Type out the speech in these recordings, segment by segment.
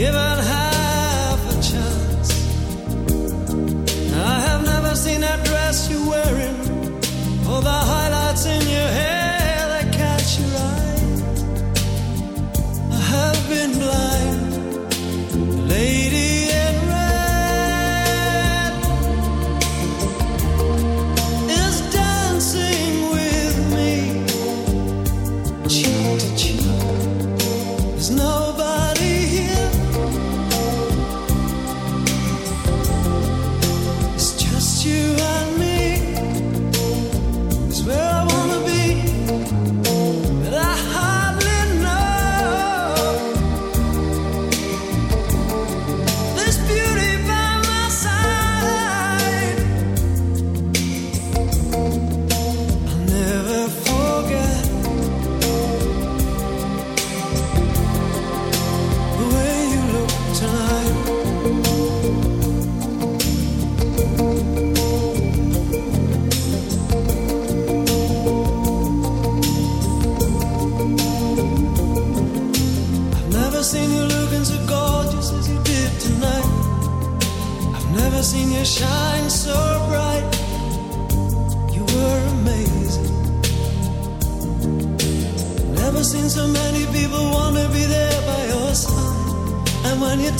Give it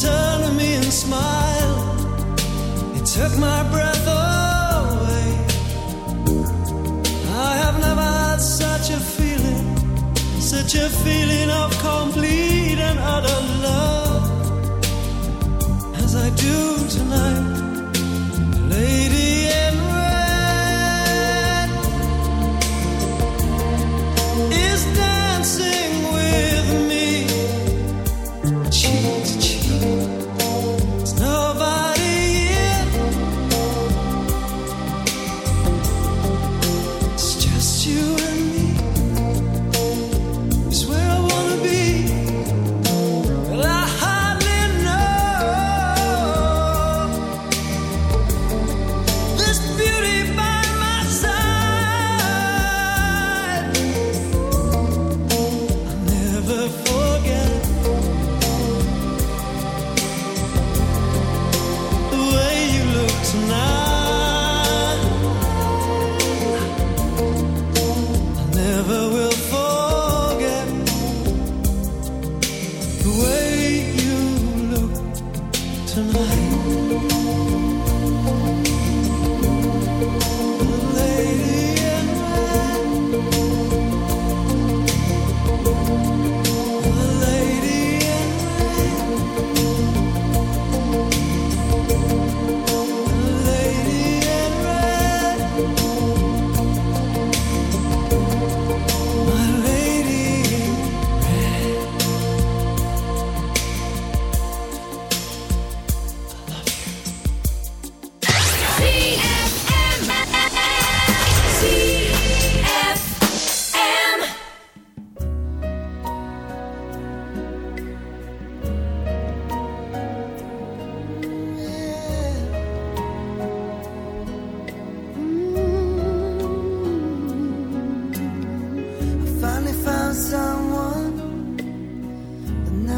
turn.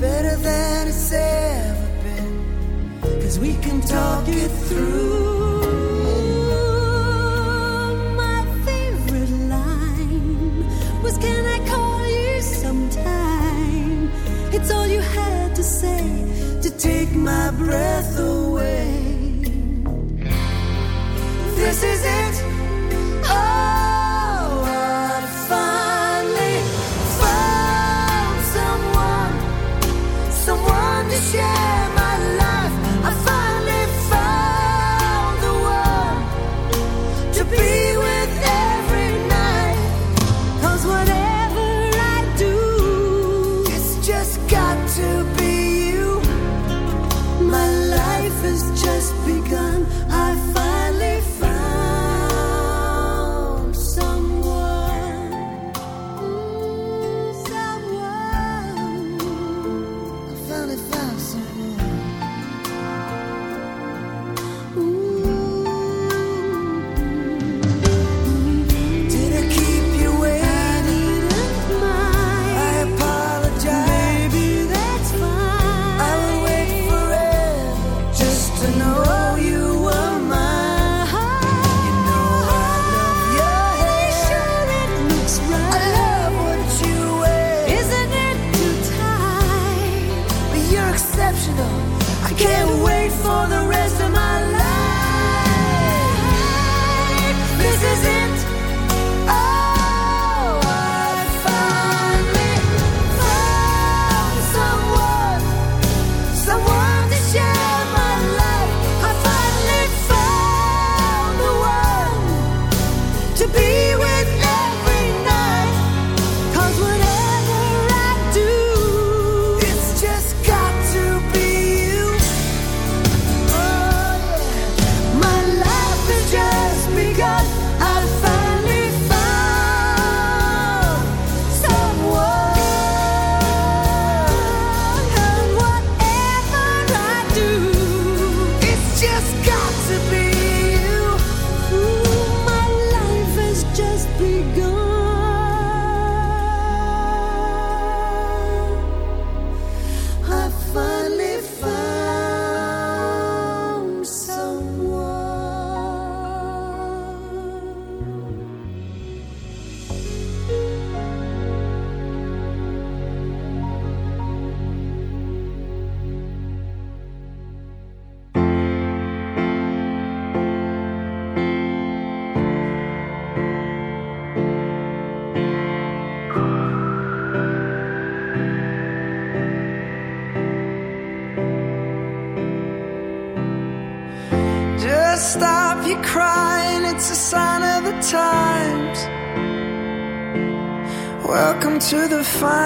better than it's ever been. Cause we can talk it through.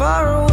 far away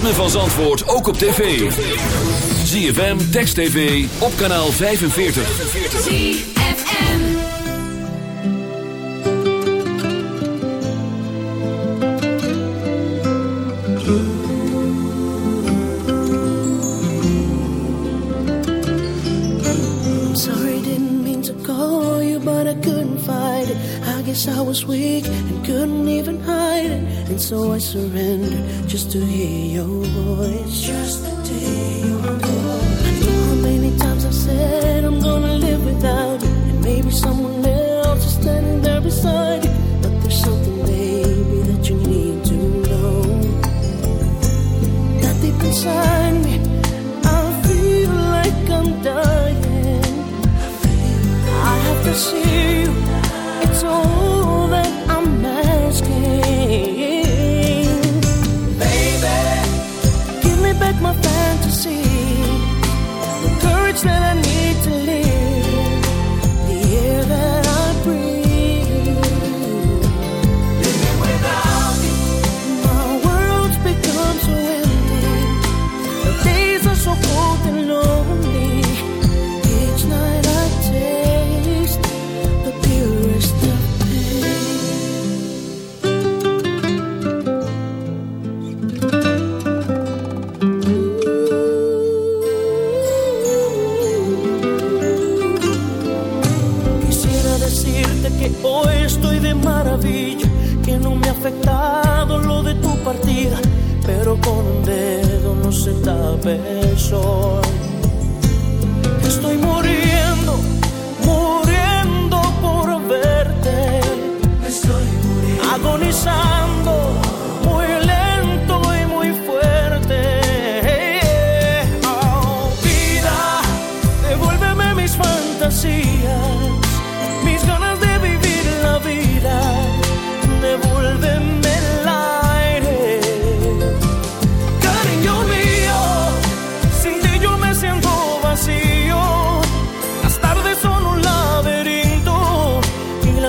ritme van Zandvoort ook op tv. ZFM, Text TV, op kanaal 45. ZFM Sorry, didn't mean to call you, but I couldn't fight it. I guess I was weak so I surrender just to hear your voice. Just to hear your voice. I know how many times I've said.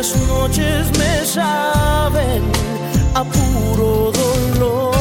las noches me saben a puro dolor.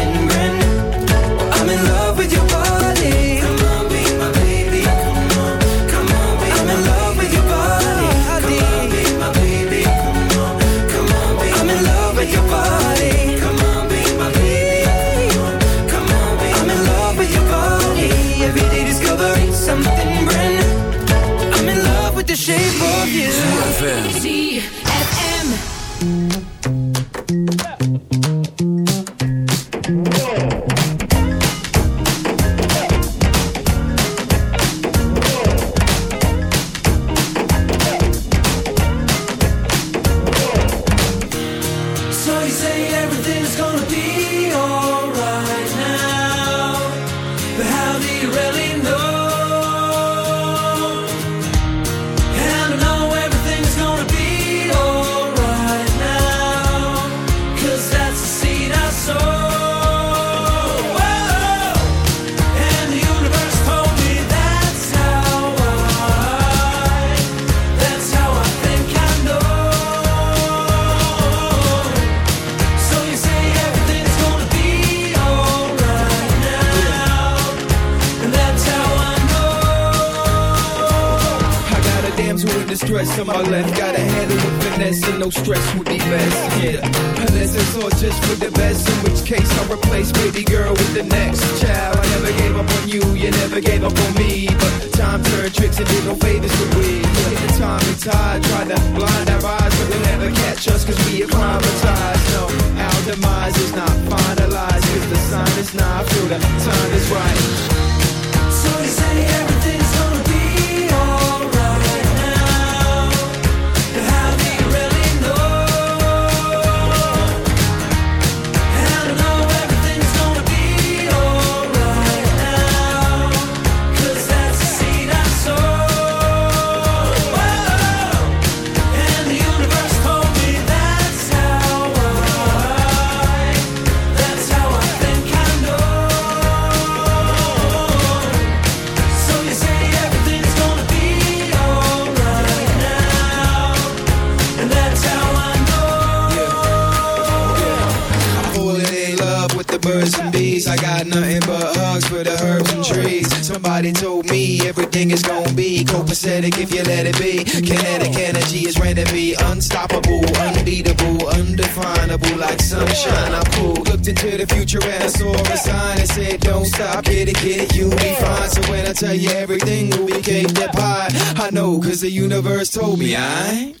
into the future and I saw a sign that said, don't stop, get it, get it, you'll be fine. So when I tell you everything will be cake that pie, I know, cause the universe told me, I.